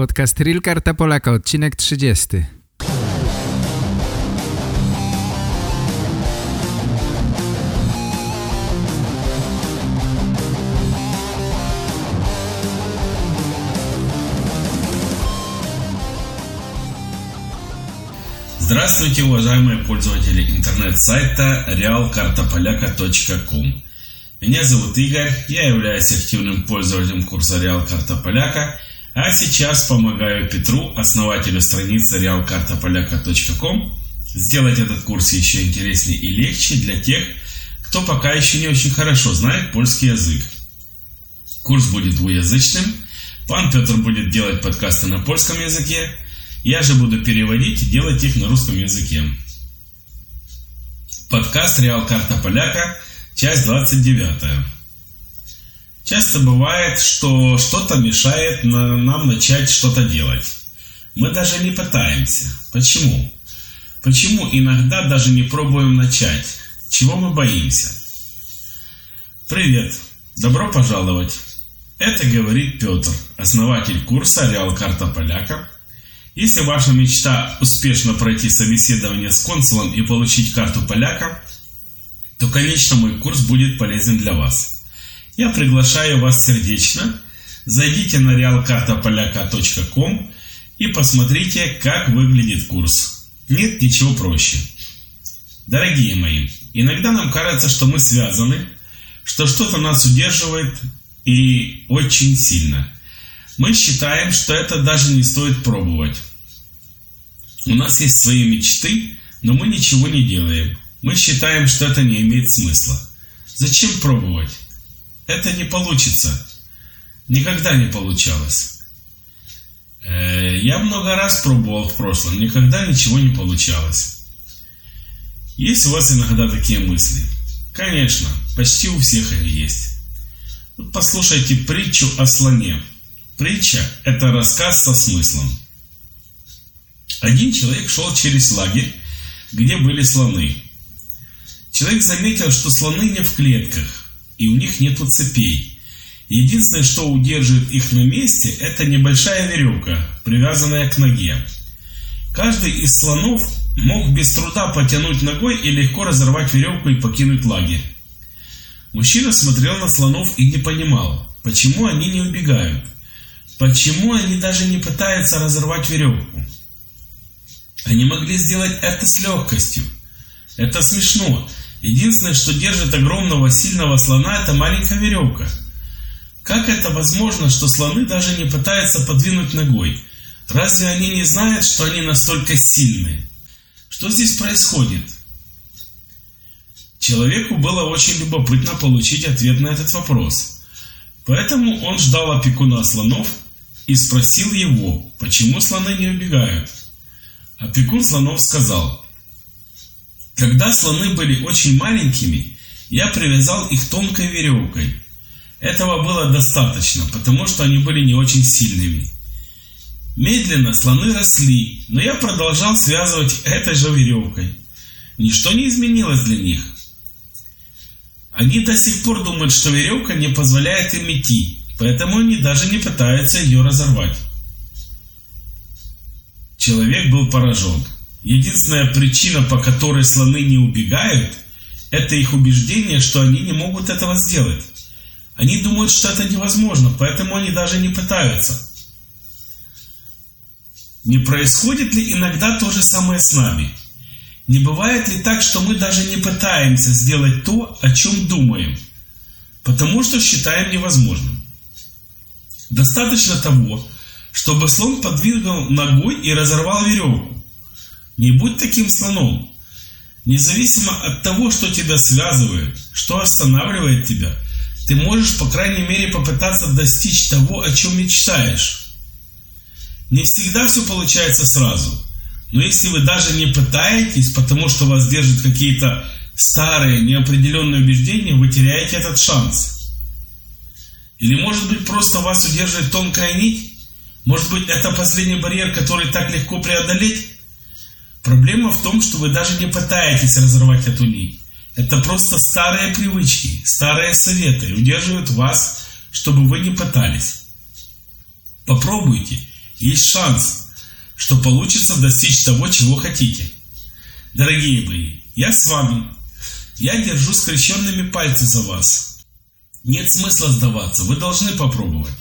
Podcast Real Karta Polaka, odcinek 30. Здравствуйте, уважаемые пользователи интернет-сайта realkartapolaka.com Меня зовут Игорь, я являюсь активным пользователем курса Реал Карта Поляка, а сейчас помогаю Петру, основателю страницы realkartapolaka.com, сделать этот курс еще интереснее и легче для тех, кто пока еще не очень хорошо знает польский язык. Курс будет двуязычным, пан Петр будет делать подкасты на польском языке, я же буду переводить и делать их на русском языке. Подкаст «Реал Карта Поляка», часть 29. Часто бывает, что что-то мешает нам начать что-то делать. Мы даже не пытаемся. Почему? Почему иногда даже не пробуем начать? Чего мы боимся? Привет! Добро пожаловать! Это говорит Петр, основатель курса «Реал Карта Поляка», если ваша мечта успешно пройти собеседование с консулом и получить карту поляка, то, конечно, мой курс будет полезен для вас. Я приглашаю вас сердечно. Зайдите на realkartapolaka.com и посмотрите, как выглядит курс. Нет ничего проще. Дорогие мои, иногда нам кажется, что мы связаны, что что-то нас удерживает и очень сильно – мы считаем, что это даже не стоит пробовать. У нас есть свои мечты, но мы ничего не делаем. Мы считаем, что это не имеет смысла. Зачем пробовать? Это не получится. Никогда не получалось. Э, я много раз пробовал в прошлом, никогда ничего не получалось. Есть у вас иногда такие мысли? Конечно, почти у всех они есть. Вот послушайте притчу о слоне. Притча – это рассказ со смыслом. Один человек шел через лагерь, где были слоны. Человек заметил, что слоны не в клетках, и у них нет цепей. Единственное, что удерживает их на месте, это небольшая веревка, привязанная к ноге. Каждый из слонов мог без труда потянуть ногой и легко разорвать веревку и покинуть лагерь. Мужчина смотрел на слонов и не понимал, почему они не убегают. Почему они даже не пытаются разорвать веревку? Они могли сделать это с легкостью. Это смешно. Единственное, что держит огромного сильного слона, это маленькая веревка. Как это возможно, что слоны даже не пытаются подвинуть ногой? Разве они не знают, что они настолько сильные? Что здесь происходит? Человеку было очень любопытно получить ответ на этот вопрос. Поэтому он ждал опекуна слонов и спросил его, почему слоны не убегают. Опекун слонов сказал, когда слоны были очень маленькими, я привязал их тонкой веревкой. Этого было достаточно, потому что они были не очень сильными. Медленно слоны росли, но я продолжал связывать этой же веревкой. Ничто не изменилось для них. Они до сих пор думают, что веревка не позволяет им идти, Поэтому они даже не пытаются ее разорвать. Человек был поражен. Единственная причина, по которой слоны не убегают, это их убеждение, что они не могут этого сделать. Они думают, что это невозможно, поэтому они даже не пытаются. Не происходит ли иногда то же самое с нами? Не бывает ли так, что мы даже не пытаемся сделать то, о чем думаем, потому что считаем невозможным? Достаточно того, чтобы слон подвигал ногой и разорвал веревку. Не будь таким слоном. Независимо от того, что тебя связывает, что останавливает тебя, ты можешь, по крайней мере, попытаться достичь того, о чем мечтаешь. Не всегда все получается сразу. Но если вы даже не пытаетесь, потому что вас держат какие-то старые, неопределенные убеждения, вы теряете этот шанс. Или может быть просто вас удерживает тонкая нить? Может быть это последний барьер, который так легко преодолеть? Проблема в том, что вы даже не пытаетесь разорвать эту нить. Это просто старые привычки, старые советы удерживают вас, чтобы вы не пытались. Попробуйте, есть шанс, что получится достичь того, чего хотите. Дорогие мои, я с вами. Я держу скрещенными пальцы за вас. Нет смысла сдаваться, вы должны попробовать.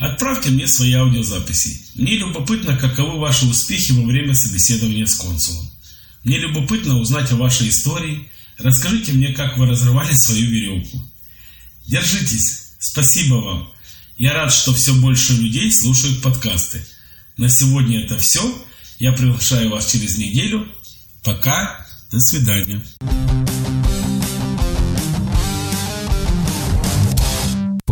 Отправьте мне свои аудиозаписи. Мне любопытно, каковы ваши успехи во время собеседования с консулом. Мне любопытно узнать о вашей истории. Расскажите мне, как вы разрывали свою веревку. Держитесь. Спасибо вам. Я рад, что все больше людей слушают подкасты. На сегодня это все. Я приглашаю вас через неделю. Пока. До свидания.